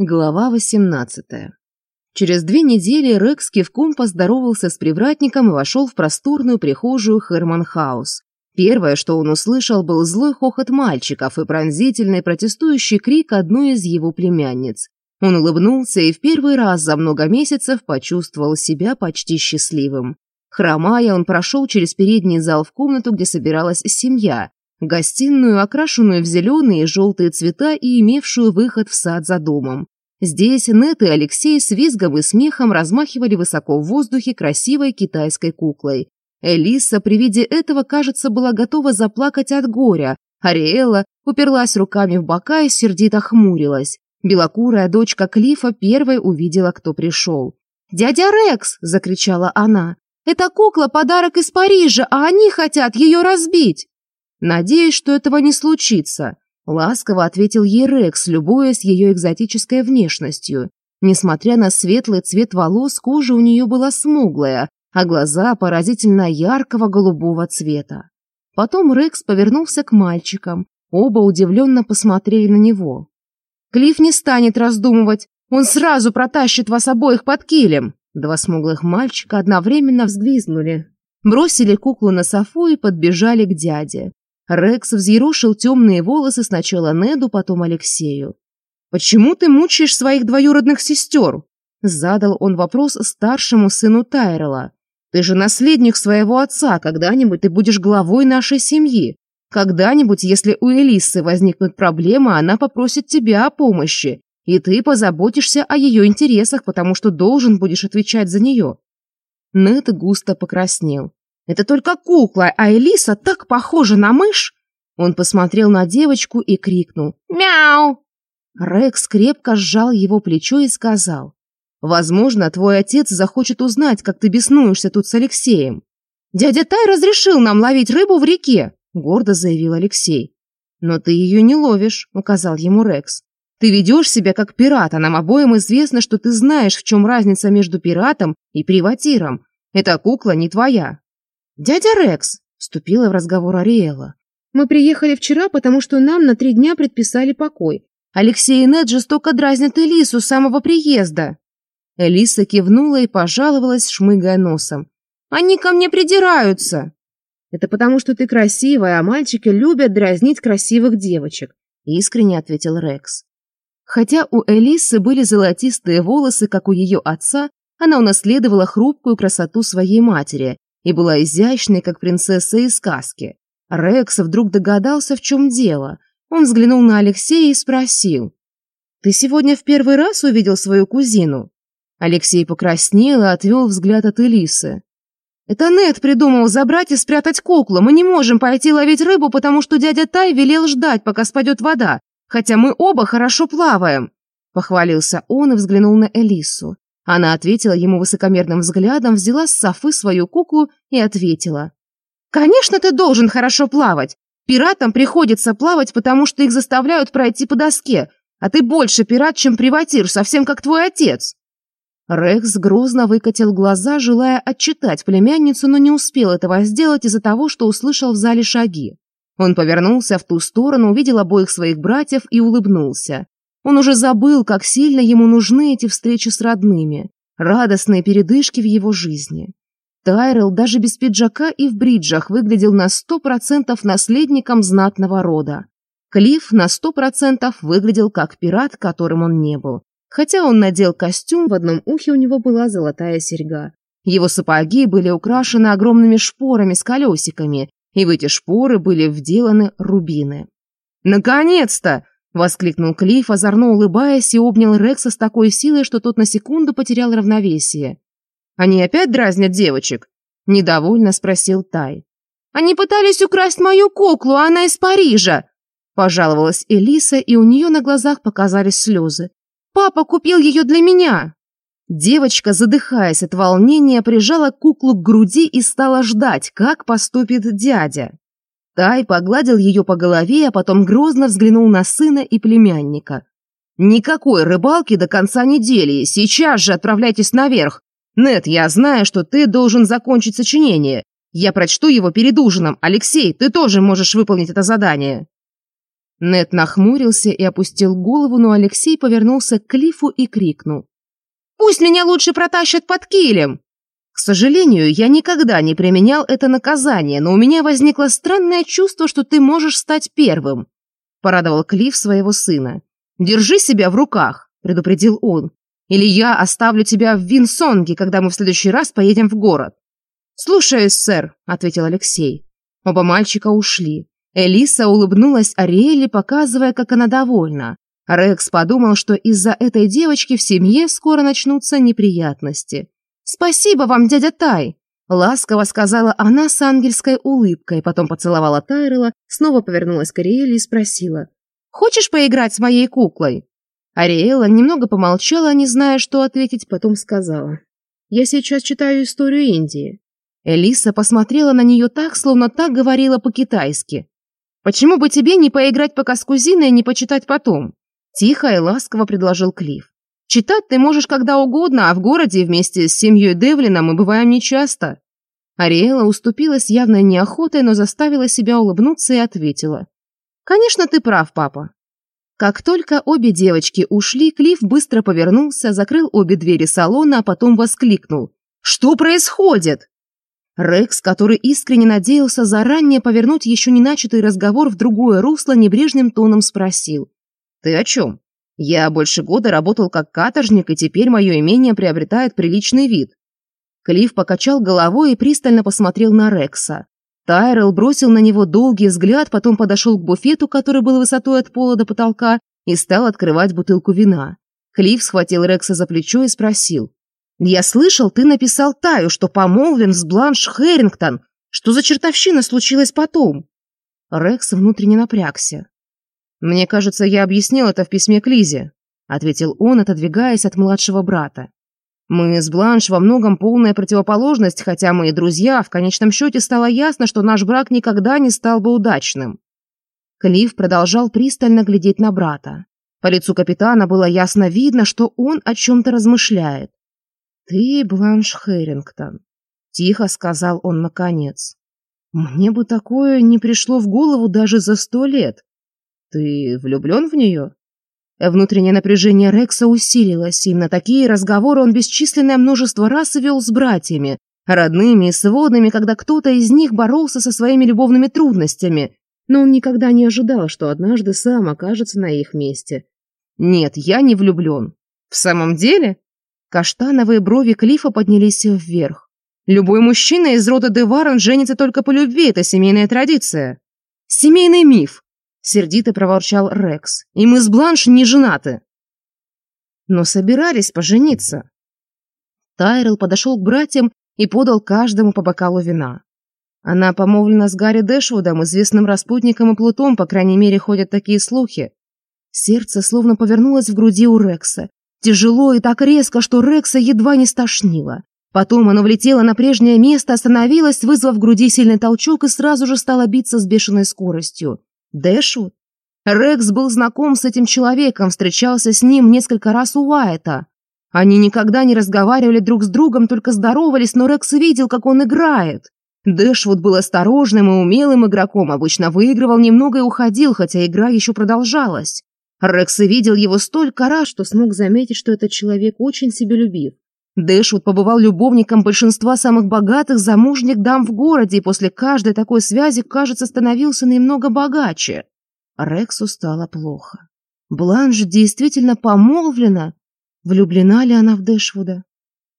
Глава 18. Через две недели Рекс кивком поздоровался с привратником и вошел в просторную прихожую Херманхаус. Первое, что он услышал, был злой хохот мальчиков и пронзительный протестующий крик одной из его племянниц. Он улыбнулся и в первый раз за много месяцев почувствовал себя почти счастливым. Хромая, он прошел через передний зал в комнату, где собиралась семья, гостиную, окрашенную в зеленые и желтые цвета и имевшую выход в сад за домом. Здесь Нет и Алексей с визгом и смехом размахивали высоко в воздухе красивой китайской куклой. Элиса при виде этого, кажется, была готова заплакать от горя. Ариэла уперлась руками в бока и сердито хмурилась. Белокурая дочка Клифа первой увидела, кто пришел. «Дядя Рекс!» – закричала она. «Эта кукла – подарок из Парижа, а они хотят ее разбить!» «Надеюсь, что этого не случится», — ласково ответил ей Рекс, любуясь ее экзотической внешностью. Несмотря на светлый цвет волос, кожа у нее была смуглая, а глаза поразительно яркого голубого цвета. Потом Рекс повернулся к мальчикам. Оба удивленно посмотрели на него. «Клифф не станет раздумывать. Он сразу протащит вас обоих под килем!» Два смуглых мальчика одновременно взгвизнули. Бросили куклу на софу и подбежали к дяде. Рекс взъерошил темные волосы сначала Неду, потом Алексею. «Почему ты мучаешь своих двоюродных сестер?» Задал он вопрос старшему сыну Тайрела. «Ты же наследник своего отца, когда-нибудь ты будешь главой нашей семьи. Когда-нибудь, если у Элисы возникнут проблемы, она попросит тебя о помощи, и ты позаботишься о ее интересах, потому что должен будешь отвечать за нее». Нед густо покраснел. Это только кукла, а Элиса так похожа на мышь!» Он посмотрел на девочку и крикнул «Мяу!». Рекс крепко сжал его плечо и сказал «Возможно, твой отец захочет узнать, как ты беснуешься тут с Алексеем. Дядя Тай разрешил нам ловить рыбу в реке», — гордо заявил Алексей. «Но ты ее не ловишь», — указал ему Рекс. «Ты ведешь себя как пират, а нам обоим известно, что ты знаешь, в чем разница между пиратом и приватиром. Эта кукла не твоя, дядя рекс вступила в разговор ариэла. Мы приехали вчера потому что нам на три дня предписали покой. Алексей и Нет жестоко дразнят элису с самого приезда. Элиса кивнула и пожаловалась шмыгая носом. Они ко мне придираются! Это потому что ты красивая а мальчики любят дразнить красивых девочек искренне ответил рекс. Хотя у элисы были золотистые волосы как у ее отца она унаследовала хрупкую красоту своей матери и была изящной, как принцесса из сказки. Рекс вдруг догадался, в чем дело. Он взглянул на Алексея и спросил. «Ты сегодня в первый раз увидел свою кузину?» Алексей покраснел и отвел взгляд от Элисы. «Это Нед придумал забрать и спрятать куклу. Мы не можем пойти ловить рыбу, потому что дядя Тай велел ждать, пока спадет вода, хотя мы оба хорошо плаваем», — похвалился он и взглянул на Элису. Она ответила ему высокомерным взглядом, взяла с Софы свою куклу и ответила. «Конечно, ты должен хорошо плавать. Пиратам приходится плавать, потому что их заставляют пройти по доске, а ты больше пират, чем приватир, совсем как твой отец». Рекс грозно выкатил глаза, желая отчитать племянницу, но не успел этого сделать из-за того, что услышал в зале шаги. Он повернулся в ту сторону, увидел обоих своих братьев и улыбнулся. Он уже забыл, как сильно ему нужны эти встречи с родными, радостные передышки в его жизни. Тайрелл даже без пиджака и в бриджах выглядел на сто процентов наследником знатного рода. Клифф на сто процентов выглядел как пират, которым он не был. Хотя он надел костюм, в одном ухе у него была золотая серьга. Его сапоги были украшены огромными шпорами с колесиками, и в эти шпоры были вделаны рубины. «Наконец-то!» Воскликнул Клифф, озорно улыбаясь, и обнял Рекса с такой силой, что тот на секунду потерял равновесие. «Они опять дразнят девочек?» – недовольно спросил Тай. «Они пытались украсть мою куклу, а она из Парижа!» – пожаловалась Элиса, и у нее на глазах показались слезы. «Папа купил ее для меня!» Девочка, задыхаясь от волнения, прижала куклу к груди и стала ждать, как поступит дядя. Тай погладил ее по голове, а потом грозно взглянул на сына и племянника. «Никакой рыбалки до конца недели. Сейчас же отправляйтесь наверх. Нет, я знаю, что ты должен закончить сочинение. Я прочту его перед ужином. Алексей, ты тоже можешь выполнить это задание». Нет нахмурился и опустил голову, но Алексей повернулся к Клифу и крикнул. «Пусть меня лучше протащат под килем!» К сожалению, я никогда не применял это наказание, но у меня возникло странное чувство, что ты можешь стать первым», — порадовал Клифф своего сына. «Держи себя в руках», — предупредил он. «Или я оставлю тебя в Винсонге, когда мы в следующий раз поедем в город». «Слушаюсь, сэр», — ответил Алексей. Оба мальчика ушли. Элиса улыбнулась Ариэле, показывая, как она довольна. Рекс подумал, что из-за этой девочки в семье скоро начнутся неприятности. «Спасибо вам, дядя Тай!» Ласково сказала она с ангельской улыбкой, потом поцеловала Тайрела, снова повернулась к Ариэле и спросила. «Хочешь поиграть с моей куклой?» Ариэла немного помолчала, не зная, что ответить, потом сказала. «Я сейчас читаю историю Индии». Элиса посмотрела на нее так, словно так говорила по-китайски. «Почему бы тебе не поиграть пока с кузиной и не почитать потом?» Тихо и ласково предложил Клифф. Читать ты можешь когда угодно, а в городе вместе с семьей Девлина мы бываем нечасто». Ариэла уступилась явно неохотой, но заставила себя улыбнуться и ответила. «Конечно, ты прав, папа». Как только обе девочки ушли, Клифф быстро повернулся, закрыл обе двери салона, а потом воскликнул. «Что происходит?» Рекс, который искренне надеялся заранее повернуть еще не начатый разговор в другое русло, небрежным тоном спросил. «Ты о чем?» Я больше года работал как каторжник, и теперь мое имение приобретает приличный вид. Клифф покачал головой и пристально посмотрел на Рекса. Тайрел бросил на него долгий взгляд, потом подошел к буфету, который был высотой от пола до потолка, и стал открывать бутылку вина. Клифф схватил Рекса за плечо и спросил. «Я слышал, ты написал Таю, что помолвлен с Бланш Хэрингтон. Что за чертовщина случилась потом?» Рекс внутренне напрягся мне кажется я объяснил это в письме к лизе. Ответил он отодвигаясь от младшего брата. Мы с бланш во многом полная противоположность хотя мы и друзья. В конечном счете стало ясно что наш брак никогда не стал бы удачным. Клифф продолжал пристально глядеть на брата. По лицу капитана было ясно видно что он о чем-то размышляет. Ты бланш хэрингтон тихо сказал он наконец. Мне бы такое не пришло в голову даже за сто лет. Ты влюблен в нее? Внутреннее напряжение Рекса усилилось, и на такие разговоры он бесчисленное множество раз вел с братьями, родными и сводными, когда кто-то из них боролся со своими любовными трудностями, но он никогда не ожидал, что однажды сам окажется на их месте. «Нет, я не влюблен». «В самом деле?» Каштановые брови Клифа поднялись вверх. «Любой мужчина из рода Деваран женится только по любви, это семейная традиция». «Семейный миф», сердито проворчал Рекс. «И мы с Бланш не женаты!» «Но собирались пожениться!» Тайрел подошел к братьям и подал каждому по бокалу вина. Она помолвлена с Гарри Дэшвудом, известным распутником и плутом, по крайней мере, ходят такие слухи. Сердце словно повернулось в груди у Рекса. Тяжело и так резко, что Рекса едва не стошнило. Потом оно влетело на прежнее место, остановилось, вызвав в груди сильный толчок и сразу же стало биться с бешеной скоростью. Дэшу? Рекс был знаком с этим человеком, встречался с ним несколько раз у Уайта. Они никогда не разговаривали друг с другом, только здоровались, но Рекс видел, как он играет. Дэшвуд был осторожным и умелым игроком, обычно выигрывал немного и уходил, хотя игра еще продолжалась. Рекс видел его столько раз, что смог заметить, что этот человек очень себелюбив. Дэшвуд побывал любовником большинства самых богатых замужних дам в городе и после каждой такой связи, кажется, становился немного богаче. Рексу стало плохо. Бланш действительно помолвлена? Влюблена ли она в Дэшвуда?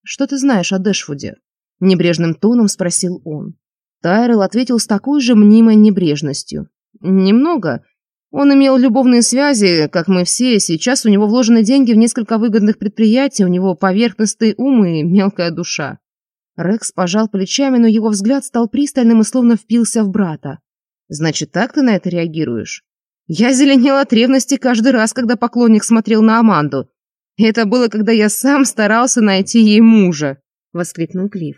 «Что ты знаешь о Дэшвуде?» – небрежным тоном спросил он. Тайрел ответил с такой же мнимой небрежностью. «Немного. Он имел любовные связи, как мы все. Сейчас у него вложены деньги в несколько выгодных предприятий, у него поверхностный ум и мелкая душа. Рекс пожал плечами, но его взгляд стал пристальным и словно впился в брата. «Значит, так ты на это реагируешь?» Я зеленела от ревности каждый раз, когда поклонник смотрел на Аманду. Это было, когда я сам старался найти ей мужа, воскликнул Клифф.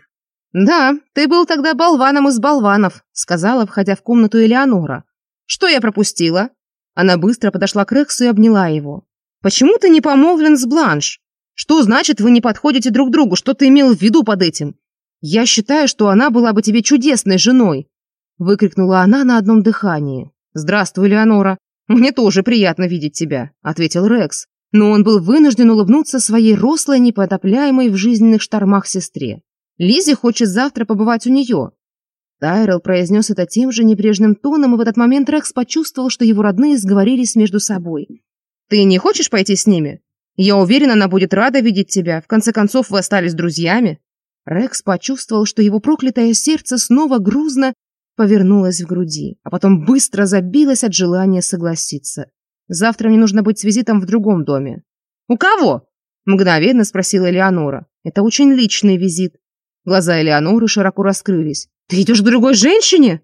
Да, ты был тогда болваном из болванов, сказала, входя в комнату Элеонора. Что я пропустила? Она быстро подошла к Рексу и обняла его. «Почему ты не помолвлен с Бланш? Что значит, вы не подходите друг другу? Что ты имел в виду под этим? Я считаю, что она была бы тебе чудесной женой!» Выкрикнула она на одном дыхании. «Здравствуй, Леонора! Мне тоже приятно видеть тебя!» Ответил Рекс. Но он был вынужден улыбнуться своей рослой, непотопляемой в жизненных штормах сестре. Лизи хочет завтра побывать у нее. Тайрел произнес это тем же небрежным тоном, и в этот момент Рекс почувствовал, что его родные сговорились между собой. «Ты не хочешь пойти с ними? Я уверен, она будет рада видеть тебя. В конце концов, вы остались друзьями». Рекс почувствовал, что его проклятое сердце снова грузно повернулось в груди, а потом быстро забилось от желания согласиться. «Завтра мне нужно быть с визитом в другом доме». «У кого?» – мгновенно спросила Элеонора. «Это очень личный визит». Глаза Элеоноры широко раскрылись ты идешь к другой женщине?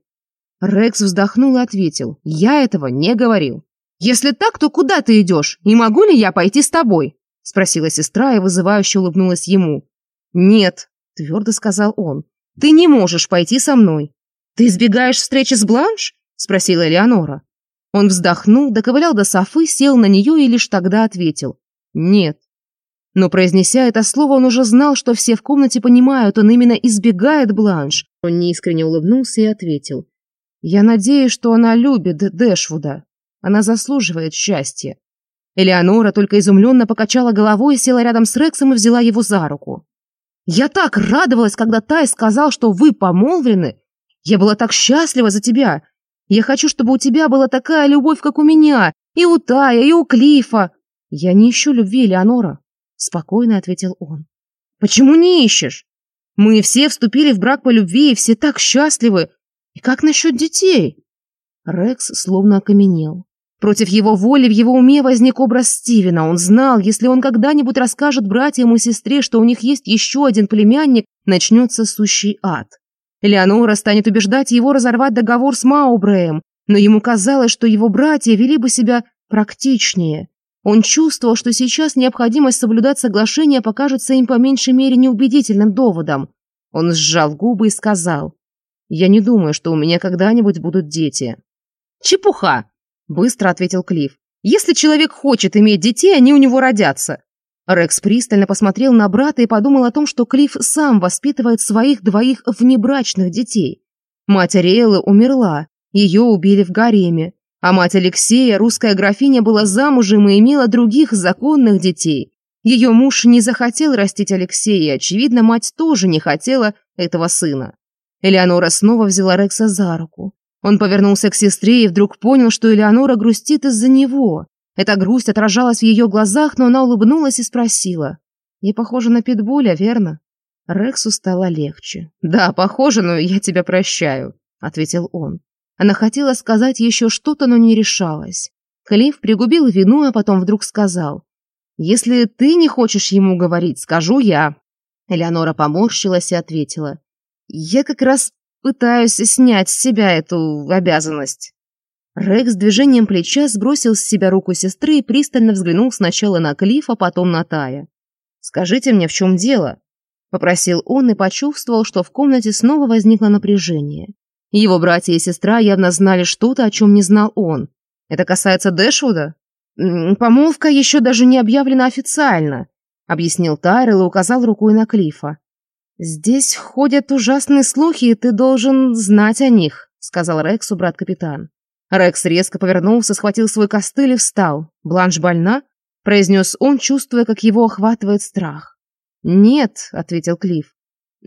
Рекс вздохнул и ответил. Я этого не говорил. Если так то куда ты идешь? И могу ли я пойти с тобой? Спросила сестра и вызывающе улыбнулась ему. Нет твердо сказал он. Ты не можешь пойти со мной. Ты избегаешь встречи с бланш? Спросила элеонора. Он вздохнул доковылял до софы сел на нее и лишь тогда ответил. Нет. Но произнеся это слово он уже знал что все в комнате понимают он именно избегает бланш. Он неискренне улыбнулся и ответил. «Я надеюсь, что она любит Дэшвуда. Она заслуживает счастья». Элеонора только изумленно покачала головой, села рядом с Рексом и взяла его за руку. «Я так радовалась, когда Тай сказал, что вы помолвлены. Я была так счастлива за тебя. Я хочу, чтобы у тебя была такая любовь, как у меня, и у Тая, и у Клифа». «Я не ищу любви, Элеонора», — спокойно ответил он. «Почему не ищешь? Мы все вступили в брак по любви, и все так счастливы. И как насчет детей?» Рекс словно окаменел. Против его воли в его уме возник образ Стивена. Он знал, если он когда-нибудь расскажет братьям и сестре, что у них есть еще один племянник, начнется сущий ад. Элеонора станет убеждать его разорвать договор с Маубреем, но ему казалось, что его братья вели бы себя практичнее. Он чувствовал, что сейчас необходимость соблюдать соглашение покажется им по меньшей мере неубедительным доводом. Он сжал губы и сказал, «Я не думаю, что у меня когда-нибудь будут дети». «Чепуха!» – быстро ответил Клифф. «Если человек хочет иметь детей, они у него родятся». Рекс пристально посмотрел на брата и подумал о том, что Клифф сам воспитывает своих двоих внебрачных детей. Мать Ариэлы умерла, ее убили в гареме, а мать Алексея, русская графиня, была замужем и имела других законных детей. Ее муж не захотел растить Алексея, очевидно, мать тоже не хотела этого сына. Элеонора снова взяла Рекса за руку. Он повернулся к сестре и вдруг понял, что Элеонора грустит из-за него. Эта грусть отражалась в ее глазах, но она улыбнулась и спросила. «Не похоже на Питбуля, верно?» Рексу стало легче. «Да, похоже, но я тебя прощаю», — ответил он. Она хотела сказать еще что-то, но не решалась. Халиф пригубил вину, а потом вдруг сказал. «Если ты не хочешь ему говорить, скажу я». Элеонора поморщилась и ответила. «Я как раз пытаюсь снять с себя эту обязанность». Рекс движением плеча сбросил с себя руку сестры и пристально взглянул сначала на Клифа, потом на Тая. «Скажите мне, в чем дело?» – попросил он и почувствовал, что в комнате снова возникло напряжение. Его братья и сестра явно знали что-то, о чем не знал он. Это касается Дэшвуда? Помолвка еще даже не объявлена официально, объяснил Тайрел и указал рукой на Клифа. Здесь ходят ужасные слухи, и ты должен знать о них, сказал Рекс брат-капитан. Рекс резко повернулся, схватил свой костыль и встал. Бланш больна? произнес он, чувствуя, как его охватывает страх. «Нет», — ответил Клифф.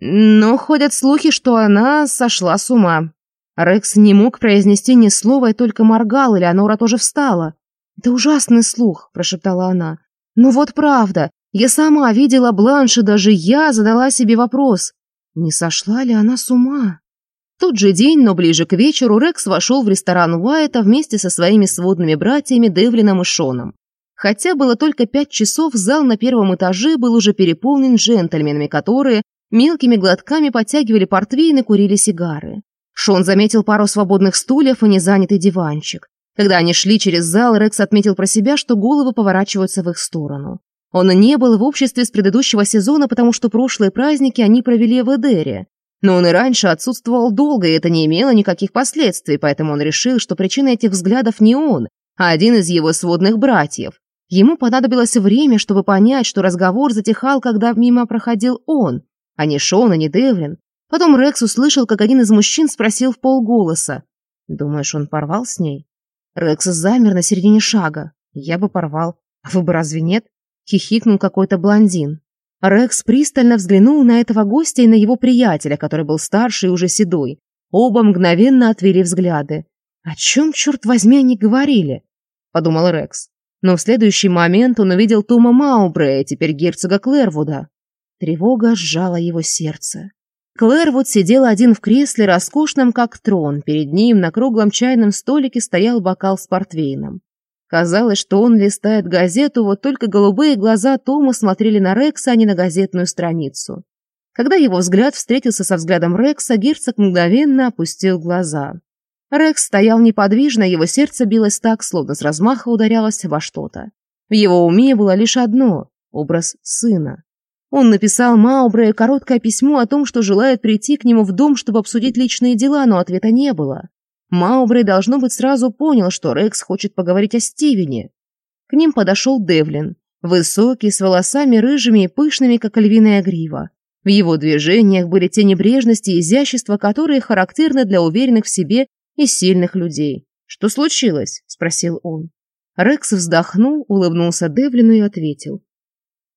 Но ходят слухи, что она сошла с ума. Рекс не мог произнести ни слова и только моргал, Или Элеонора тоже встала. «Это ужасный слух», – прошептала она. «Ну вот правда, я сама видела Бланш, и даже я задала себе вопрос, не сошла ли она с ума?» Тот же день, но ближе к вечеру, Рекс вошел в ресторан Уайта вместе со своими сводными братьями Девлином и Шоном. Хотя было только пять часов, зал на первом этаже был уже переполнен джентльменами, которые, Мелкими глотками подтягивали портвейн и курили сигары. Шон заметил пару свободных стульев и незанятый диванчик. Когда они шли через зал, Рекс отметил про себя, что головы поворачиваются в их сторону. Он не был в обществе с предыдущего сезона, потому что прошлые праздники они провели в Эдере. Но он и раньше отсутствовал долго, и это не имело никаких последствий, поэтому он решил, что причина этих взглядов не он, а один из его сводных братьев. Ему понадобилось время, чтобы понять, что разговор затихал, когда мимо проходил он, они Шона, ни Девлин. Потом Рекс услышал, как один из мужчин спросил в полголоса. «Думаешь, он порвал с ней?» Рекс замер на середине шага. «Я бы порвал. А вы бы разве нет?» Хихикнул какой-то блондин. Рекс пристально взглянул на этого гостя и на его приятеля, который был старше и уже седой. Оба мгновенно отвели взгляды. «О чем, черт возьми, они говорили?» – подумал Рекс. Но в следующий момент он увидел Тома Маубрея, теперь герцога Клэрвуда. Тревога сжала его сердце. Клэр вот сидел один в кресле, роскошном как трон. Перед ним на круглом чайном столике стоял бокал с портвейном. Казалось, что он листает газету, вот только голубые глаза Тома смотрели на Рекса, а не на газетную страницу. Когда его взгляд встретился со взглядом Рекса, герцог мгновенно опустил глаза. Рекс стоял неподвижно, его сердце билось так, словно с размаха ударялось во что-то. В его уме было лишь одно – образ сына. Он написал Маубре короткое письмо о том, что желает прийти к нему в дом, чтобы обсудить личные дела, но ответа не было. Маубре, должно быть, сразу понял, что Рекс хочет поговорить о Стивене. К ним подошел Девлин, высокий, с волосами рыжими и пышными, как львиная грива. В его движениях были те небрежности и изящества, которые характерны для уверенных в себе и сильных людей. «Что случилось?» – спросил он. Рекс вздохнул, улыбнулся Девлину и ответил.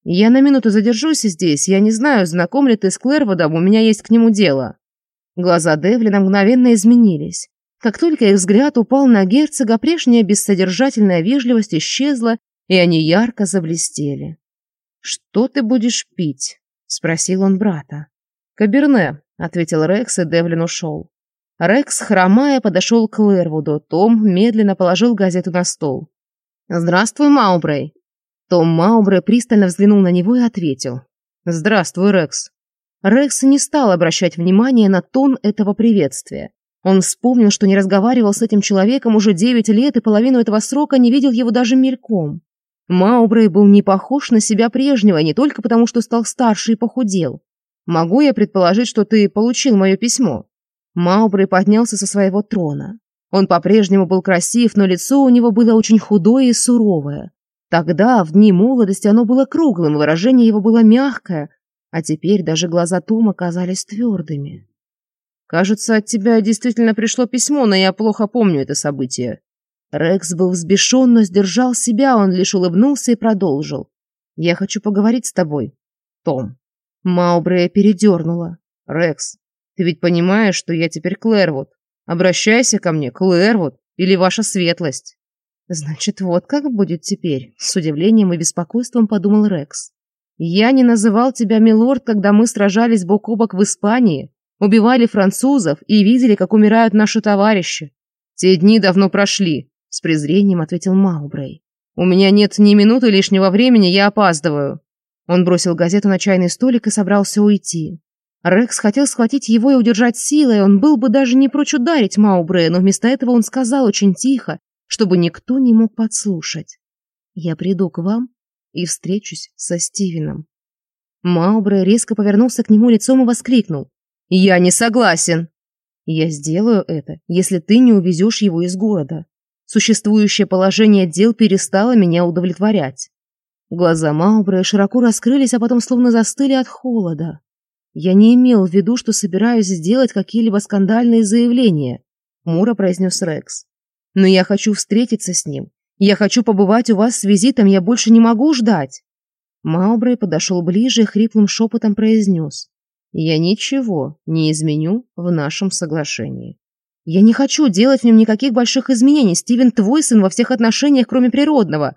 «Я на минуту задержусь здесь. Я не знаю, знаком ли ты с Клэрводом, у меня есть к нему дело». Глаза Девлина мгновенно изменились. Как только их взгляд упал на герцога, прежняя бессодержательная вежливость исчезла, и они ярко заблестели. «Что ты будешь пить?» – спросил он брата. «Каберне», – ответил Рекс, и Девлин ушел. Рекс, хромая, подошел к Лэрвуду. Том медленно положил газету на стол. «Здравствуй, Маубрей», том Маубре пристально взглянул на него и ответил. «Здравствуй, Рекс». Рекс не стал обращать внимания на тон этого приветствия. Он вспомнил, что не разговаривал с этим человеком уже девять лет и половину этого срока не видел его даже мельком. Маубрей был не похож на себя прежнего, не только потому, что стал старше и похудел. «Могу я предположить, что ты получил мое письмо?» Маубрей поднялся со своего трона. Он по-прежнему был красив, но лицо у него было очень худое и суровое. Тогда, в дни молодости, оно было круглым, выражение его было мягкое, а теперь даже глаза Тома казались твердыми. «Кажется, от тебя действительно пришло письмо, но я плохо помню это событие». Рекс был взбешен, но сдержал себя, он лишь улыбнулся и продолжил. «Я хочу поговорить с тобой, Том». Маубрея передернула. «Рекс, ты ведь понимаешь, что я теперь Клэрвуд. Обращайся ко мне, Клэрвуд, или ваша светлость» значит вот как будет теперь. С удивлением и беспокойством подумал рекс. Я не называл тебя милорд когда мы сражались бок о бок в испании. Убивали французов и видели как умирают наши товарищи. Те дни давно прошли с презрением ответил маубрей. У меня нет ни минуты лишнего времени я опаздываю. Он бросил газету на чайный столик и собрался уйти. Рекс хотел схватить его и удержать силой он был бы даже не прочь ударить маубрея но вместо этого он сказал очень тихо чтобы никто не мог подслушать. Я приду к вам и встречусь со Стивеном. Маубре резко повернулся к нему лицом и воскликнул. «Я не согласен!» «Я сделаю это, если ты не увезешь его из города. Существующее положение дел перестало меня удовлетворять». Глаза Маубре широко раскрылись, а потом словно застыли от холода. «Я не имел в виду, что собираюсь сделать какие-либо скандальные заявления», — Мура произнес Рекс но я хочу встретиться с ним. Я хочу побывать у вас с визитом, я больше не могу ждать. Маубрей подошел ближе и хриплым шепотом произнес. Я ничего не изменю в нашем соглашении. Я не хочу делать в нем никаких больших изменений, Стивен твой сын во всех отношениях, кроме природного.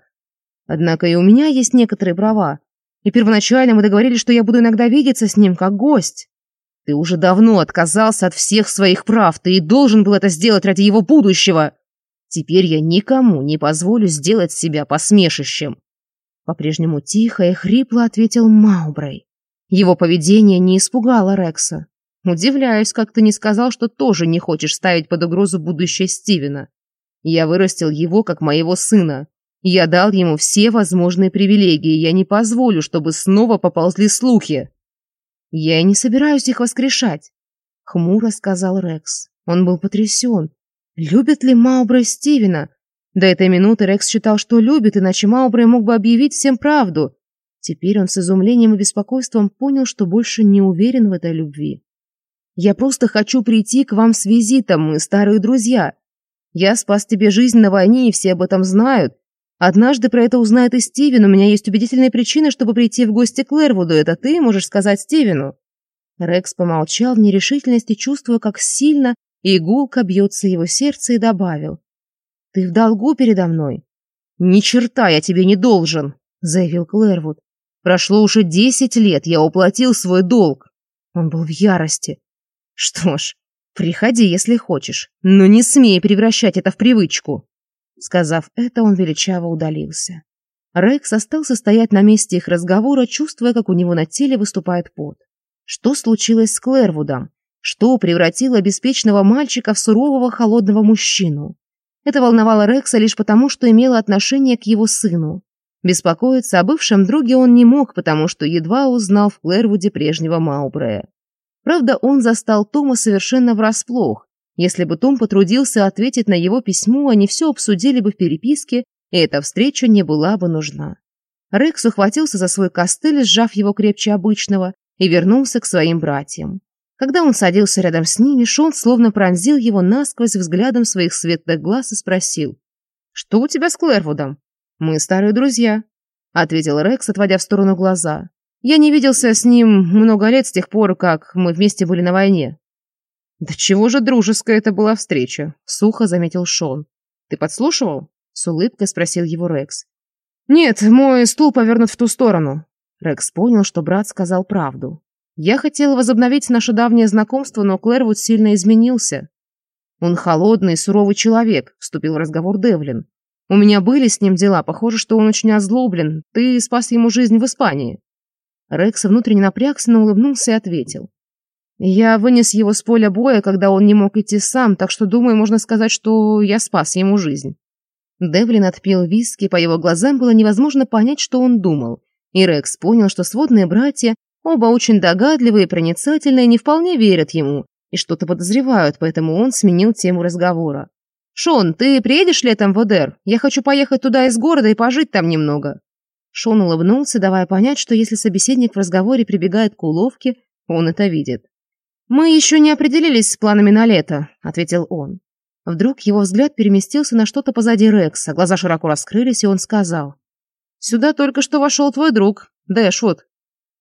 Однако и у меня есть некоторые права. И первоначально мы договорились, что я буду иногда видеться с ним как гость. Ты уже давно отказался от всех своих прав, ты и должен был это сделать ради его будущего. Теперь я никому не позволю сделать себя посмешищем. По-прежнему тихо и хрипло ответил Маубрей. Его поведение не испугало Рекса. Удивляюсь, как ты не сказал, что тоже не хочешь ставить под угрозу будущее Стивена. Я вырастил его как моего сына. Я дал ему все возможные привилегии. Я не позволю, чтобы снова поползли слухи. Я и не собираюсь их воскрешать, хмуро сказал Рекс. Он был потрясен. Любит ли Маубре Стивена? До этой минуты Рекс считал, что любит, иначе Маубре мог бы объявить всем правду. Теперь он с изумлением и беспокойством понял, что больше не уверен в этой любви. «Я просто хочу прийти к вам с визитом, мы старые друзья. Я спас тебе жизнь на войне, и все об этом знают. Однажды про это узнает и Стивен, у меня есть убедительные причины, чтобы прийти в гости к Лервуду. это ты можешь сказать Стивену». Рекс помолчал в нерешительности, чувствуя, как сильно Иголка бьется его сердце и добавил. «Ты в долгу передо мной?» «Ни черта я тебе не должен», — заявил Клэрвуд. «Прошло уже десять лет, я уплатил свой долг». Он был в ярости. «Что ж, приходи, если хочешь, но не смей превращать это в привычку». Сказав это, он величаво удалился. Рекс остался стоять на месте их разговора, чувствуя, как у него на теле выступает пот. Что случилось с Клэрвудом? что превратило беспечного мальчика в сурового холодного мужчину. Это волновало Рекса лишь потому, что имело отношение к его сыну. Беспокоиться о бывшем друге он не мог, потому что едва узнал в Клэрвуде прежнего Маубрея. Правда, он застал Тома совершенно врасплох. Если бы Том потрудился ответить на его письмо, они все обсудили бы в переписке, и эта встреча не была бы нужна. Рекс ухватился за свой костыль, сжав его крепче обычного, и вернулся к своим братьям. Когда он садился рядом с ними, Шон словно пронзил его насквозь взглядом своих светлых глаз и спросил. «Что у тебя с Клэрвудом?» «Мы старые друзья», — ответил Рекс, отводя в сторону глаза. «Я не виделся с ним много лет с тех пор, как мы вместе были на войне». «Да чего же дружеская это была встреча?» — сухо заметил Шон. «Ты подслушивал?» — с улыбкой спросил его Рекс. «Нет, мой стул повернут в ту сторону». Рекс понял, что брат сказал правду. Я хотела возобновить наше давнее знакомство, но Клэрвуд сильно изменился. Он холодный, суровый человек, вступил в разговор Девлин. У меня были с ним дела, похоже, что он очень озлоблен. Ты спас ему жизнь в Испании. Рекс внутренне напрягся, но улыбнулся и ответил. Я вынес его с поля боя, когда он не мог идти сам, так что, думаю, можно сказать, что я спас ему жизнь. Девлин отпил виски, по его глазам было невозможно понять, что он думал. И Рекс понял, что сводные братья Оба очень догадливые и проницательные не вполне верят ему и что-то подозревают, поэтому он сменил тему разговора. «Шон, ты приедешь летом в Эдер? Я хочу поехать туда из города и пожить там немного». Шон улыбнулся, давая понять, что если собеседник в разговоре прибегает к уловке, он это видит. «Мы еще не определились с планами на лето», — ответил он. Вдруг его взгляд переместился на что-то позади Рекса, глаза широко раскрылись, и он сказал. «Сюда только что вошел твой друг, Дэшвуд».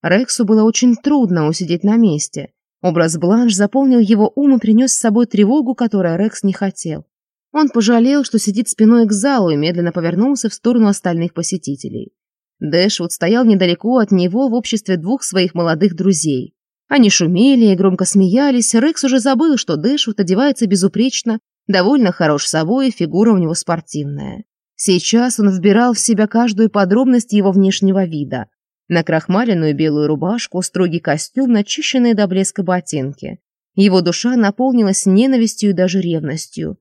Рексу было очень трудно усидеть на месте. Образ Бланш заполнил его ум и принес с собой тревогу, которую Рекс не хотел. Он пожалел, что сидит спиной к залу и медленно повернулся в сторону остальных посетителей. Дэшвуд стоял недалеко от него в обществе двух своих молодых друзей. Они шумели и громко смеялись, Рекс уже забыл, что Дэшвуд одевается безупречно, довольно хорош собой, и фигура у него спортивная. Сейчас он вбирал в себя каждую подробность его внешнего вида. На накрахмаленную белую рубашку, строгий костюм, начищенные до блеска ботинки. Его душа наполнилась ненавистью и даже ревностью.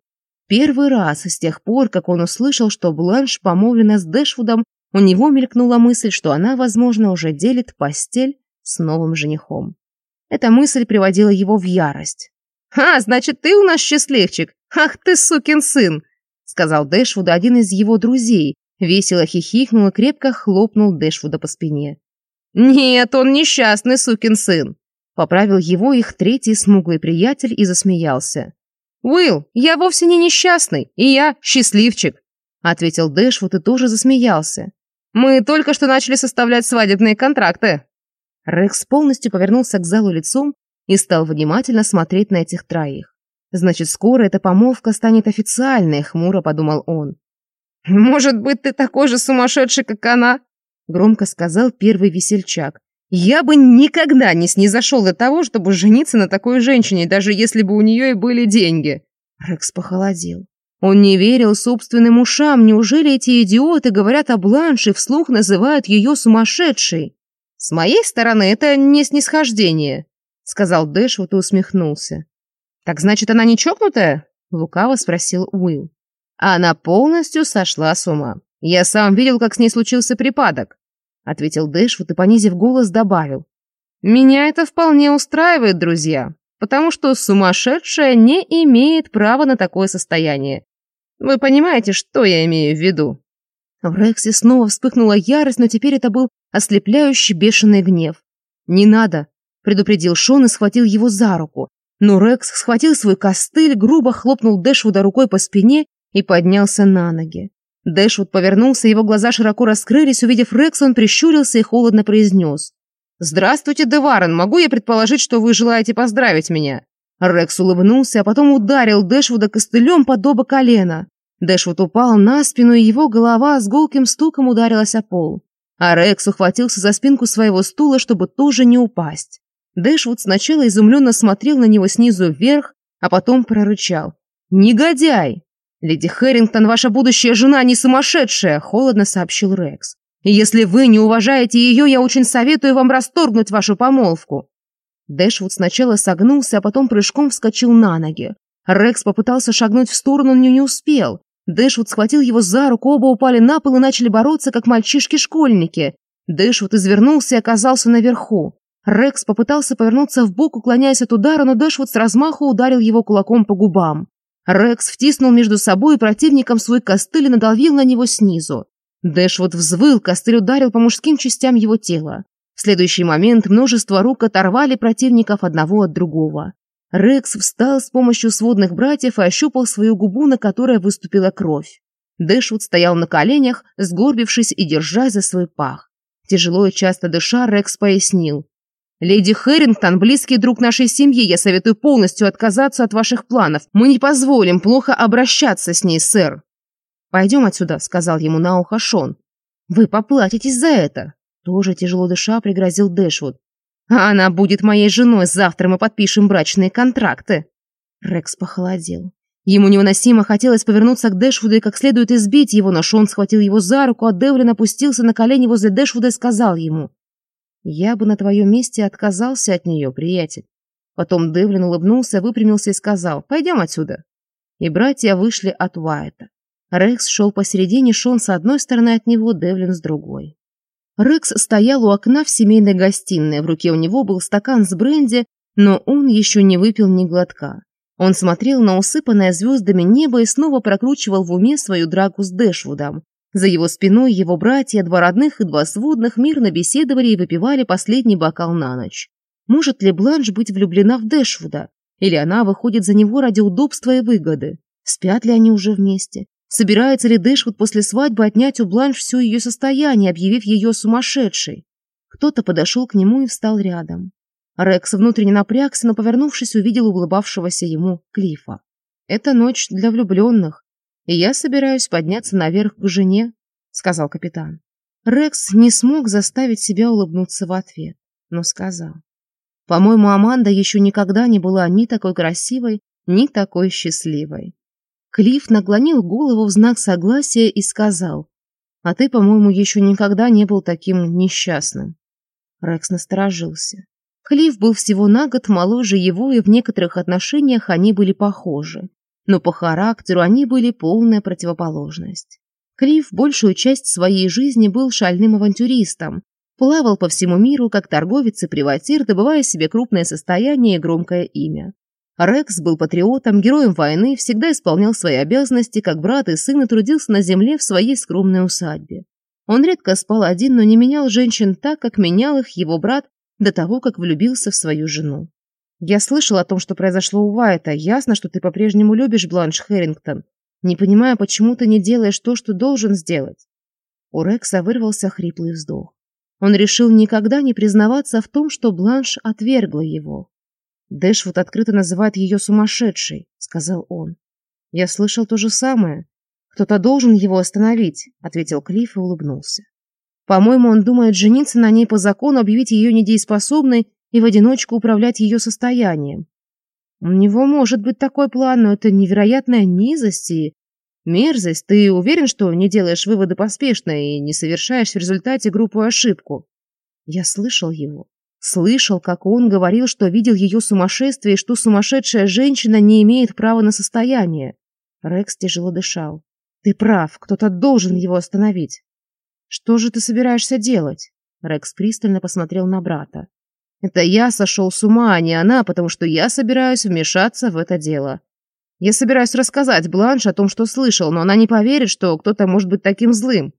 Первый раз с тех пор, как он услышал, что Бланш помолвлена с Дэшвудом, у него мелькнула мысль, что она, возможно, уже делит постель с новым женихом. Эта мысль приводила его в ярость. «А, значит, ты у нас счастливчик! Ах ты, сукин сын!» — сказал Дэшвуд один из его друзей, Весело хихикнул и крепко хлопнул Дэшву Дэшвуда по спине. «Нет, он несчастный сукин сын!» Поправил его их третий смуглый приятель и засмеялся. «Уилл, я вовсе не несчастный, и я счастливчик!» Ответил Дэшвуд и тоже засмеялся. «Мы только что начали составлять свадебные контракты!» Рекс полностью повернулся к залу лицом и стал внимательно смотреть на этих троих. «Значит, скоро эта помолвка станет официальной», — хмуро подумал он может быть ты такой же сумасшедший как она? Громко сказал первый весельчак. Я бы никогда не снизошел до того чтобы жениться на такой женщине даже если бы у нее и были деньги. Рекс похолодел. Он не верил собственным ушам. Неужели эти идиоты говорят о бланше вслух называют ее сумасшедшей? С моей стороны это не снисхождение сказал дэшвуд и усмехнулся. Так значит она не чокнутая? Лукаво спросил Уил. Она полностью сошла с ума. Я сам видел, как с ней случился припадок. Ответил Дэшвуд и, понизив голос, добавил. Меня это вполне устраивает, друзья, потому что сумасшедшая не имеет права на такое состояние. Вы понимаете, что я имею в виду?» В Рексе снова вспыхнула ярость, но теперь это был ослепляющий бешеный гнев. «Не надо!» – предупредил Шон и схватил его за руку. Но Рекс схватил свой костыль, грубо хлопнул Дэшвуда рукой по спине и поднялся на ноги. Дэшвуд повернулся, его глаза широко раскрылись, увидев Рекса, он прищурился и холодно произнес. «Здравствуйте, Деварен, могу я предположить, что вы желаете поздравить меня?» Рекс улыбнулся, а потом ударил Дэшвуда костылем под оба колена. Дэшвуд упал на спину, и его голова с голким стуком ударилась о пол. А Рекс ухватился за спинку своего стула, чтобы тоже не упасть. Дэшвуд сначала изумленно смотрел на него снизу вверх, а потом прорычал. «Негодяй!» «Леди Хэрингтон, ваша будущая жена не сумасшедшая», — холодно сообщил Рекс. «Если вы не уважаете ее, я очень советую вам расторгнуть вашу помолвку». Дэшвуд сначала согнулся, а потом прыжком вскочил на ноги. Рекс попытался шагнуть в сторону, но не успел. Дэшвуд схватил его за руку, оба упали на пол и начали бороться, как мальчишки-школьники. Дэшвуд извернулся и оказался наверху. Рекс попытался повернуться в бок, уклоняясь от удара, но Дэшвуд с размаху ударил его кулаком по губам. Рекс втиснул между собой и противником свой костыль и надавил на него снизу. Дэшвуд взвыл, костыль ударил по мужским частям его тела. В следующий момент множество рук оторвали противников одного от другого. Рекс встал с помощью сводных братьев и ощупал свою губу, на которой выступила кровь. Дэшвуд стоял на коленях, сгорбившись и держась за свой пах. Тяжело и часто дыша, Рекс пояснил. Леди Хэрингтон, близкий друг нашей семьи, я советую полностью отказаться от ваших планов. Мы не позволим плохо обращаться с ней, сэр. Пойдем отсюда, сказал ему на ухо Шон. Вы поплатитесь за это. Тоже тяжело дыша пригрозил Дэшвуд. Она будет моей женой, завтра мы подпишем брачные контракты. Рекс похолодел. Ему невыносимо хотелось повернуться к Дэшвуду и как следует избить его, но Шон схватил его за руку, а Девлин опустился на колени возле Дэшвуда и сказал ему я бы на твоем месте отказался от нее, приятель. Потом Девлин улыбнулся, выпрямился и сказал «Пойдем отсюда». И братья вышли от Уайта. Рекс шел посередине, Шон с одной стороны от него, Девлин с другой. Рекс стоял у окна в семейной гостиной, в руке у него был стакан с бренди, но он еще не выпил ни глотка. Он смотрел на усыпанное звездами небо и снова прокручивал в уме свою драку с Дэшвудом, за его спиной его братья, два родных и два сводных, мирно беседовали и выпивали последний бокал на ночь. Может ли Бланш быть влюблена в Дэшвуда? Или она выходит за него ради удобства и выгоды? Спят ли они уже вместе? Собирается ли Дэшвуд после свадьбы отнять у Бланш все ее состояние, объявив ее сумасшедшей? Кто-то подошел к нему и встал рядом. Рекс внутренне напрягся, но, повернувшись, увидел улыбавшегося ему Клифа. «Это ночь для влюбленных», я собираюсь подняться наверх к жене», — сказал капитан. Рекс не смог заставить себя улыбнуться в ответ, но сказал. «По-моему, Аманда еще никогда не была ни такой красивой, ни такой счастливой». Клифф наклонил голову в знак согласия и сказал. «А ты, по-моему, еще никогда не был таким несчастным». Рекс насторожился. Клифф был всего на год моложе его, и в некоторых отношениях они были похожи но по характеру они были полная противоположность. Клифф большую часть своей жизни был шальным авантюристом, плавал по всему миру как торговец и приватир, добывая себе крупное состояние и громкое имя. Рекс был патриотом, героем войны, всегда исполнял свои обязанности, как брат и сын, и трудился на земле в своей скромной усадьбе. Он редко спал один, но не менял женщин так, как менял их его брат до того, как влюбился в свою жену. Я слышал о том, что произошло у Вайта. Ясно, что ты по-прежнему любишь Бланш Хэрингтон. Не понимаю, почему ты не делаешь то, что должен сделать». У Рекса вырвался хриплый вздох. Он решил никогда не признаваться в том, что Бланш отвергла его. «Дэшвуд открыто называет ее сумасшедшей», — сказал он. «Я слышал то же самое. Кто-то должен его остановить», — ответил Клифф и улыбнулся. «По-моему, он думает жениться на ней по закону, объявить ее недееспособной и в одиночку управлять ее состоянием. У него может быть такой план, но это невероятная низость и мерзость. Ты уверен, что не делаешь выводы поспешно и не совершаешь в результате группу ошибку? Я слышал его. Слышал, как он говорил, что видел ее сумасшествие и что сумасшедшая женщина не имеет права на состояние. Рекс тяжело дышал. Ты прав, кто-то должен его остановить. Что же ты собираешься делать? Рекс пристально посмотрел на брата. Это я сошел с ума, а не она, потому что я собираюсь вмешаться в это дело. Я собираюсь рассказать Бланш о том, что слышал, но она не поверит, что кто-то может быть таким злым.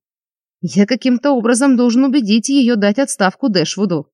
Я каким-то образом должен убедить ее дать отставку Дэшвуду».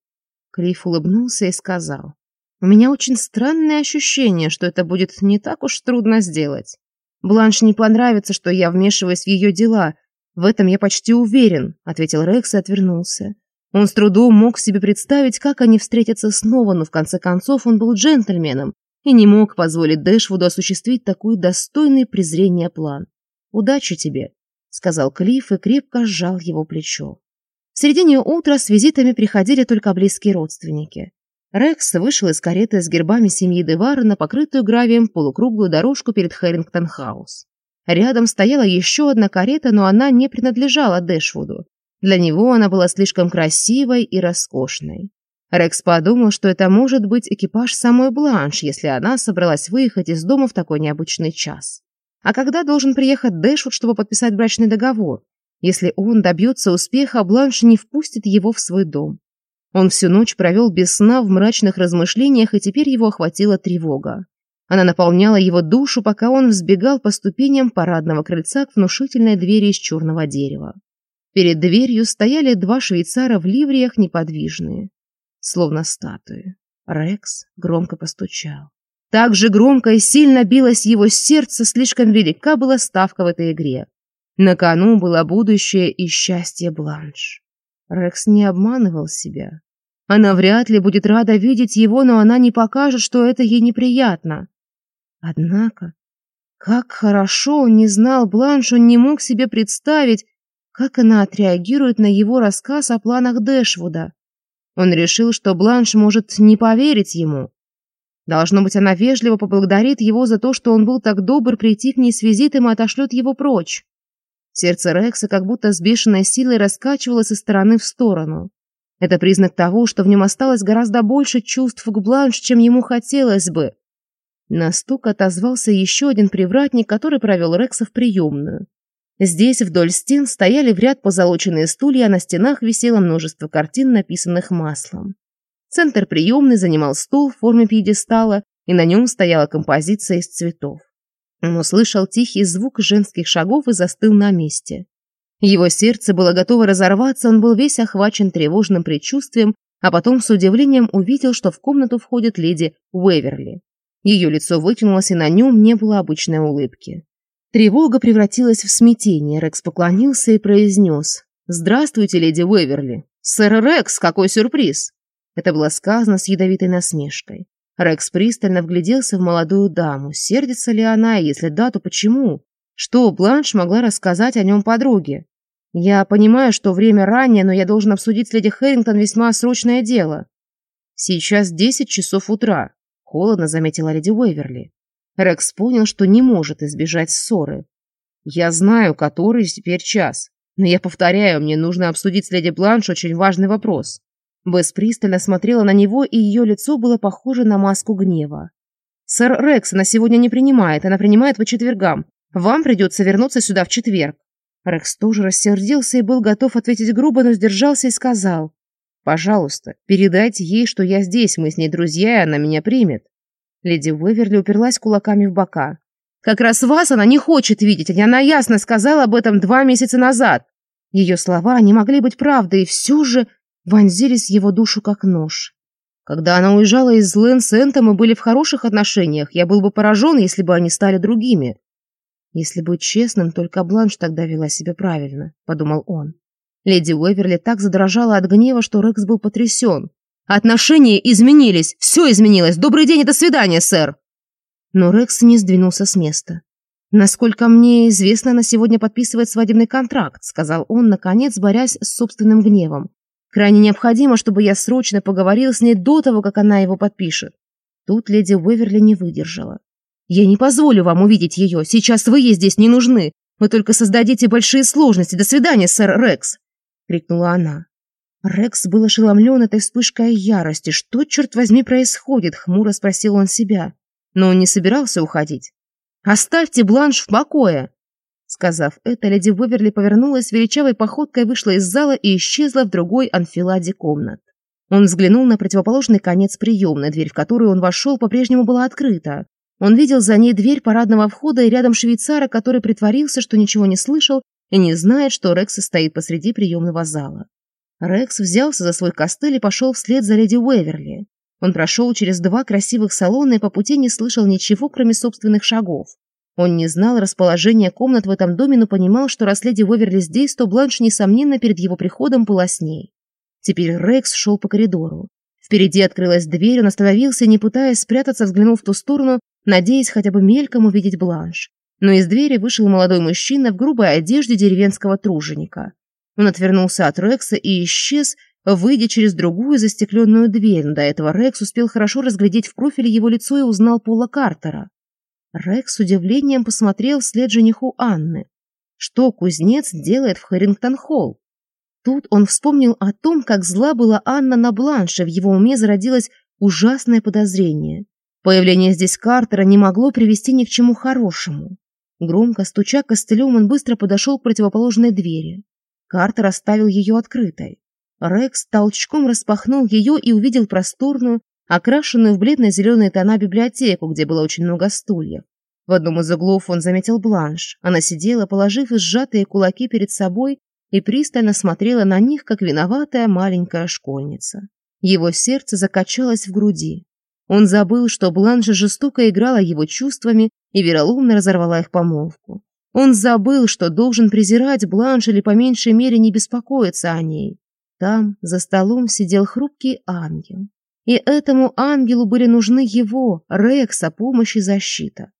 Клифф улыбнулся и сказал. «У меня очень странное ощущение, что это будет не так уж трудно сделать. Бланш не понравится, что я вмешиваюсь в ее дела. В этом я почти уверен», — ответил Рекс и отвернулся. Он с трудом мог себе представить, как они встретятся снова, но в конце концов он был джентльменом и не мог позволить Дэшвуду осуществить такой достойный презрения план. «Удачи тебе», — сказал Клифф и крепко сжал его плечо. В середине утра с визитами приходили только близкие родственники. Рекс вышел из кареты с гербами семьи Девара на покрытую гравием полукруглую дорожку перед Хэрингтон-хаус. Рядом стояла еще одна карета, но она не принадлежала Дэшвуду. Для него она была слишком красивой и роскошной. Рекс подумал, что это может быть экипаж самой Бланш, если она собралась выехать из дома в такой необычный час. А когда должен приехать Дэшвуд, чтобы подписать брачный договор? Если он добьется успеха, Бланш не впустит его в свой дом. Он всю ночь провел без сна в мрачных размышлениях, и теперь его охватила тревога. Она наполняла его душу, пока он взбегал по ступеням парадного крыльца к внушительной двери из черного дерева. Перед дверью стояли два швейцара в ливриях неподвижные, словно статуи. Рекс громко постучал. Так же громко и сильно билось его сердце, слишком велика была ставка в этой игре. На кону было будущее и счастье Бланш. Рекс не обманывал себя. Она вряд ли будет рада видеть его, но она не покажет, что это ей неприятно. Однако, как хорошо он не знал Бланш, он не мог себе представить, как она отреагирует на его рассказ о планах Дэшвуда? Он решил, что Бланш может не поверить ему. Должно быть, она вежливо поблагодарит его за то, что он был так добр прийти к ней с визитом и отошлет его прочь. Сердце Рекса как будто с бешеной силой раскачивалось из стороны в сторону. Это признак того, что в нем осталось гораздо больше чувств к Бланш, чем ему хотелось бы. На стук отозвался еще один привратник, который провел Рекса в приемную. Здесь, вдоль стен, стояли в ряд позолоченные стулья, а на стенах висело множество картин, написанных маслом. Центр приемной занимал стол в форме пьедестала, и на нем стояла композиция из цветов. Он услышал тихий звук женских шагов и застыл на месте. Его сердце было готово разорваться, он был весь охвачен тревожным предчувствием, а потом с удивлением увидел, что в комнату входит леди Уэверли. Ее лицо вытянулось, и на нем не было обычной улыбки. Тревога превратилась в смятение. Рекс поклонился и произнес. «Здравствуйте, леди Уэверли. Сэр Рекс, какой сюрприз!» Это было сказано с ядовитой насмешкой. Рекс пристально вгляделся в молодую даму. Сердится ли она, и если да, то почему? Что Бланш могла рассказать о нем подруге? «Я понимаю, что время раннее, но я должен обсудить с леди Хэрингтон весьма срочное дело». «Сейчас десять часов утра», — холодно заметила леди Уэверли. Рекс понял, что не может избежать ссоры. «Я знаю, который теперь час. Но я повторяю, мне нужно обсудить с леди Бланш очень важный вопрос». Бесс пристально смотрела на него, и ее лицо было похоже на маску гнева. «Сэр Рекс, она сегодня не принимает, она принимает по четвергам. Вам придется вернуться сюда в четверг». Рекс тоже рассердился и был готов ответить грубо, но сдержался и сказал. «Пожалуйста, передайте ей, что я здесь, мы с ней друзья, и она меня примет». Леди Уэверли уперлась кулаками в бока. «Как раз вас она не хочет видеть, и она ясно сказала об этом два месяца назад!» Ее слова не могли быть правдой, и все же вонзились его душу как нож. Когда она уезжала из Лэнсента, мы были в хороших отношениях. Я был бы поражен, если бы они стали другими. Если быть честным, только Бланш тогда вела себя правильно, подумал он. Леди Уэверли так задрожала от гнева, что Рекс был потрясен. Отношения изменились, все изменилось. Добрый день до свидания, сэр. Но Рекс не сдвинулся с места. Насколько мне известно, она сегодня подписывает свадебный контракт, сказал он, наконец, борясь с собственным гневом. Крайне необходимо, чтобы я срочно поговорил с ней до того, как она его подпишет. Тут леди Уэверли не выдержала. «Я не позволю вам увидеть ее. Сейчас вы ей здесь не нужны. Вы только создадите большие сложности. До свидания, сэр Рекс!» — крикнула она. Рекс был ошеломлен этой вспышкой ярости. Что, черт возьми, происходит? Хмуро спросил он себя. Но он не собирался уходить. «Оставьте бланш в покое!» Сказав это, леди Воверли повернулась величавой походкой, вышла из зала и исчезла в другой анфиладе комнат. Он взглянул на противоположный конец приемной, дверь в которую он вошел, по-прежнему была открыта. Он видел за ней дверь парадного входа и рядом швейцара, который притворился, что ничего не слышал и не знает, что Рекс стоит посреди приемного зала. Рекс взялся за свой костыль и пошел вслед за леди Уэверли. Он прошел через два красивых салона и по пути не слышал ничего, кроме собственных шагов. Он не знал расположения комнат в этом доме, но понимал, что раз леди Уэверли здесь, то Бланш, несомненно, перед его приходом была с ней. Теперь Рекс шел по коридору. Впереди открылась дверь, он остановился, не пытаясь спрятаться, взглянул в ту сторону, надеясь хотя бы мельком увидеть Бланш. Но из двери вышел молодой мужчина в грубой одежде деревенского труженика. Он отвернулся от Рекса и исчез, выйдя через другую застекленную дверь. До этого Рекс успел хорошо разглядеть в профиле его лицо и узнал Пола Картера. Рекс с удивлением посмотрел вслед жениху Анны. Что кузнец делает в Хэрингтон-холл? Тут он вспомнил о том, как зла была Анна на бланше, в его уме зародилось ужасное подозрение. Появление здесь Картера не могло привести ни к чему хорошему. Громко стуча костылем, он быстро подошел к противоположной двери. Картер оставил ее открытой. Рекс толчком распахнул ее и увидел просторную, окрашенную в бледно-зеленые тона библиотеку, где было очень много стульев. В одном из углов он заметил бланш. Она сидела, положив сжатые кулаки перед собой и пристально смотрела на них, как виноватая маленькая школьница. Его сердце закачалось в груди. Он забыл, что Бланш жестоко играла его чувствами и вероломно разорвала их помолвку. Он забыл, что должен презирать Бланш или по меньшей мере не беспокоиться о ней. Там, за столом, сидел хрупкий ангел. И этому ангелу были нужны его, Рекса, помощь и защита.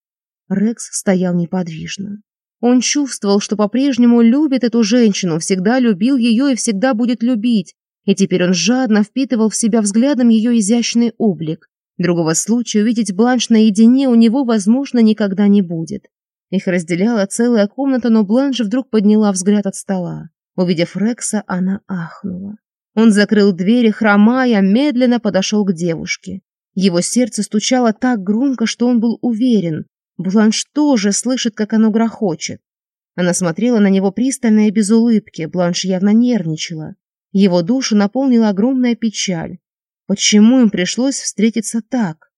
Рекс стоял неподвижно. Он чувствовал, что по-прежнему любит эту женщину, всегда любил ее и всегда будет любить, и теперь он жадно впитывал в себя взглядом ее изящный облик. Другого случая увидеть Бланш наедине у него, возможно, никогда не будет. Их разделяла целая комната, но Бланш вдруг подняла взгляд от стола. Увидев Рекса, она ахнула. Он закрыл двери, хромая, медленно подошел к девушке. Его сердце стучало так громко, что он был уверен. Бланш тоже слышит, как оно грохочет. Она смотрела на него пристально и без улыбки. Бланш явно нервничала. Его душу наполнила огромная печаль. Почему им пришлось встретиться так?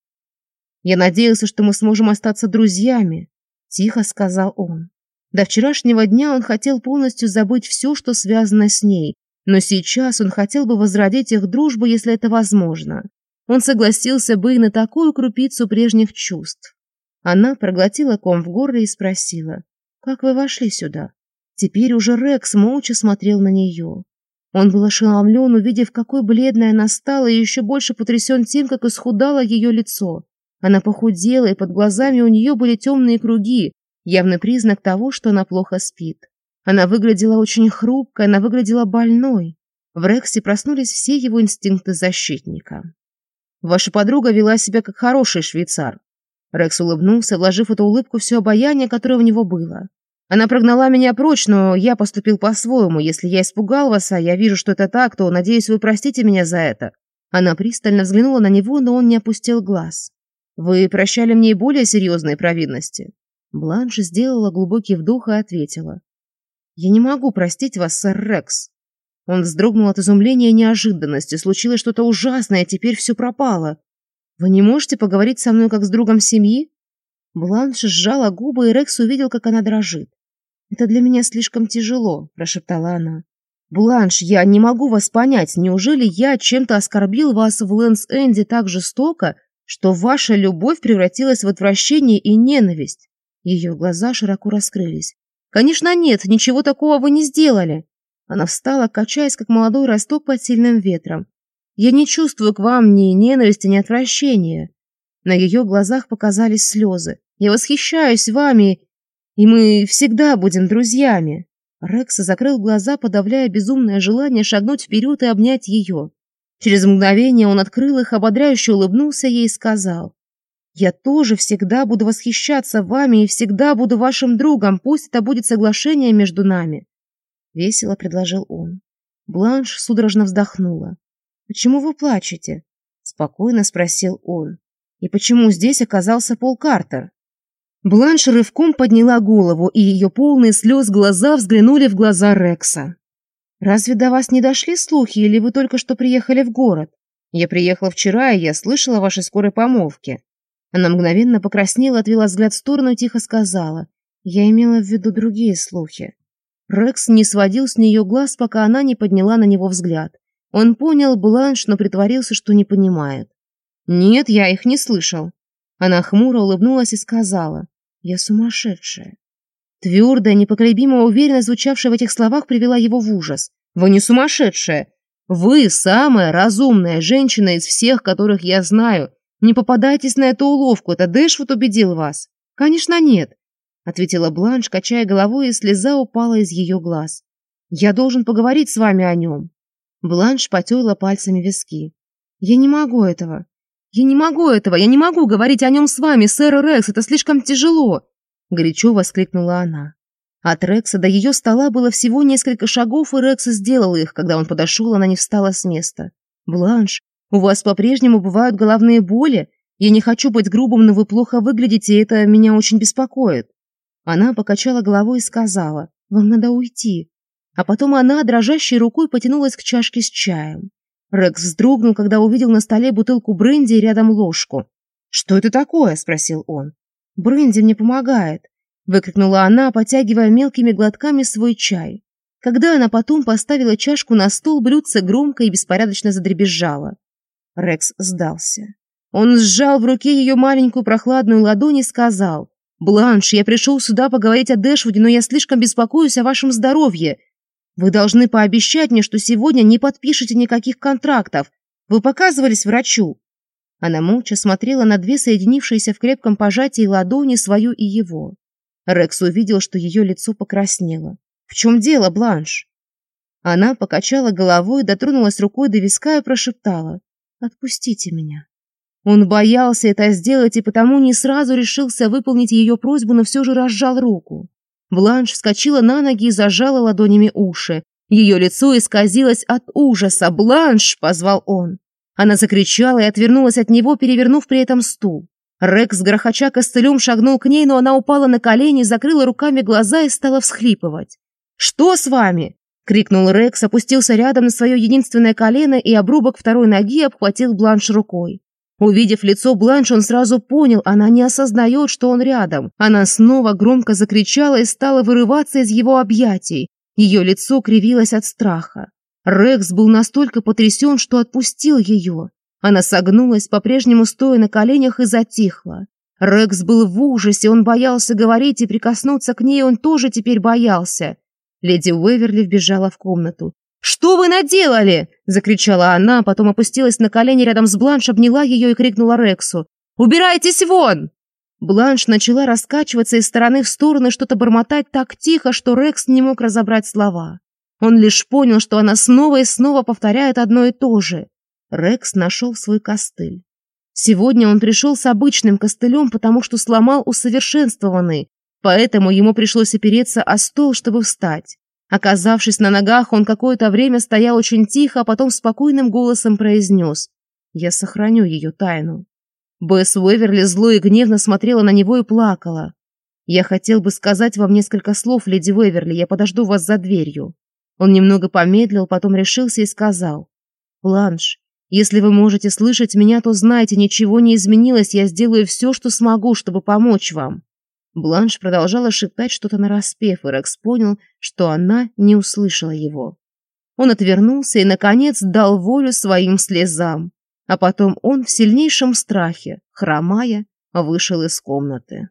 Я надеялся, что мы сможем остаться друзьями. Тихо сказал он. До вчерашнего дня он хотел полностью забыть все, что связано с ней, но сейчас он хотел бы возродить их дружбу, если это возможно. Он согласился бы и на такую крупицу прежних чувств. Она проглотила ком в горле и спросила, «Как вы вошли сюда?» Теперь уже Рекс молча смотрел на нее. Он был ошеломлен, увидев, какой бледная она стала, и еще больше потрясен тем, как исхудало ее лицо. Она похудела, и под глазами у нее были темные круги, явный признак того, что она плохо спит. Она выглядела очень хрупкой, она выглядела больной. В Рексе проснулись все его инстинкты защитника. «Ваша подруга вела себя как хороший швейцар». Рекс улыбнулся, вложив в эту улыбку все обаяние, которое у него было. «Она прогнала меня прочь, но я поступил по-своему. Если я испугал вас, а я вижу, что это так, то, надеюсь, вы простите меня за это». Она пристально взглянула на него, но он не опустил глаз. Вы прощали мне более серьезные провинности. Бланш сделала глубокий вдох и ответила. Я не могу простить вас, сэр Рекс. Он вздрогнул от изумления и неожиданности. Случилось что-то ужасное, теперь все пропало. Вы не можете поговорить со мной как с другом семьи? Бланш сжала губы, и Рекс увидел, как она дрожит. «Это для меня слишком тяжело», – прошептала она. «Бланш, я не могу вас понять. Неужели я чем-то оскорбил вас в Лэнс Энди так жестоко, что ваша любовь превратилась в отвращение и ненависть. Ее глаза широко раскрылись. Конечно, нет, ничего такого вы не сделали. Она встала, качаясь, как молодой росток под сильным ветром. Я не чувствую к вам ни ненависти, ни отвращения. На ее глазах показались слезы. Я восхищаюсь вами, и мы всегда будем друзьями. Рекс закрыл глаза, подавляя безумное желание шагнуть вперед и обнять ее. Через мгновение он открыл их, ободряюще улыбнулся ей и сказал. «Я тоже всегда буду восхищаться вами и всегда буду вашим другом, пусть это будет соглашение между нами». Весело предложил он. Бланш судорожно вздохнула. «Почему вы плачете?» Спокойно спросил он. «И почему здесь оказался Пол Картер?» Бланш рывком подняла голову, и ее полные слез глаза взглянули в глаза Рекса. Разве до вас не дошли слухи, или вы только что приехали в город? Я приехала вчера, и я слышала о вашей скорой помолвке». Она мгновенно покраснела, отвела взгляд в сторону и тихо сказала. «Я имела в виду другие слухи». Рекс не сводил с нее глаз, пока она не подняла на него взгляд. Он понял Бланш, но притворился, что не понимает. «Нет, я их не слышал». Она хмуро улыбнулась и сказала. «Я сумасшедшая. Твердая, непоколебимая уверенность, звучавшая в этих словах, привела его в ужас. «Вы не сумасшедшая! Вы самая разумная женщина из всех, которых я знаю. Не попадайтесь на эту уловку, это Дэшвуд убедил вас». «Конечно нет», — ответила Бланш, качая головой, и слеза упала из ее глаз. «Я должен поговорить с вами о нем». Бланш потерла пальцами виски. «Я не могу этого. Я не могу этого. Я не могу говорить о нем с вами, сэр Рекс. Это слишком тяжело. Горячо воскликнула она. От Рекса до ее стола было всего несколько шагов, и Рекс сделал их. Когда он подошел, она не встала с места. «Бланш, у вас по-прежнему бывают головные боли? Я не хочу быть грубым, но вы плохо выглядите, и это меня очень беспокоит». Она покачала головой и сказала, «Вам надо уйти». А потом она, дрожащей рукой, потянулась к чашке с чаем. Рекс вздрогнул, когда увидел на столе бутылку бренди и рядом ложку. «Что это такое?» – спросил он. Брынди мне помогает!» — выкрикнула она, потягивая мелкими глотками свой чай. Когда она потом поставила чашку на стол, блюдце громко и беспорядочно задребезжало. Рекс сдался. Он сжал в руке ее маленькую прохладную ладонь и сказал, «Бланш, я пришел сюда поговорить о Дэшвуде, но я слишком беспокоюсь о вашем здоровье. Вы должны пообещать мне, что сегодня не подпишете никаких контрактов. Вы показывались врачу?» Она молча смотрела на две соединившиеся в крепком пожатии ладони свою и его. Рекс увидел, что ее лицо покраснело. «В чем дело, Бланш?» Она покачала головой, дотронулась рукой до виска и прошептала. «Отпустите меня». Он боялся это сделать и потому не сразу решился выполнить ее просьбу, но все же разжал руку. Бланш вскочила на ноги и зажала ладонями уши. Ее лицо исказилось от ужаса. «Бланш!» — позвал он. Она закричала и отвернулась от него, перевернув при этом стул. Рекс, грохоча костылем, шагнул к ней, но она упала на колени, закрыла руками глаза и стала всхлипывать. «Что с вами?» — крикнул Рекс, опустился рядом на свое единственное колено и обрубок второй ноги обхватил Бланш рукой. Увидев лицо Бланш, он сразу понял, она не осознает, что он рядом. Она снова громко закричала и стала вырываться из его объятий. Ее лицо кривилось от страха. Рекс был настолько потрясен, что отпустил ее. Она согнулась, по-прежнему стоя на коленях, и затихла. Рекс был в ужасе, он боялся говорить, и прикоснуться к ней он тоже теперь боялся. Леди Уэверли вбежала в комнату. «Что вы наделали?» – закричала она, потом опустилась на колени рядом с Бланш, обняла ее и крикнула Рексу. «Убирайтесь вон!» Бланш начала раскачиваться из стороны в сторону, что-то бормотать так тихо, что Рекс не мог разобрать слова. Он лишь понял, что она снова и снова повторяет одно и то же. Рекс нашел свой костыль. Сегодня он пришел с обычным костылем, потому что сломал усовершенствованный, поэтому ему пришлось опереться о стол, чтобы встать. Оказавшись на ногах, он какое-то время стоял очень тихо, а потом спокойным голосом произнес «Я сохраню ее тайну». Бесс Уэверли зло и гневно смотрела на него и плакала. «Я хотел бы сказать вам несколько слов, леди Уэверли, я подожду вас за дверью». Он немного помедлил, потом решился и сказал. «Бланш, если вы можете слышать меня, то знайте, ничего не изменилось, я сделаю все, что смогу, чтобы помочь вам». Бланш продолжала шептать что-то нараспев, и Рекс понял, что она не услышала его. Он отвернулся и, наконец, дал волю своим слезам. А потом он в сильнейшем страхе, хромая, вышел из комнаты.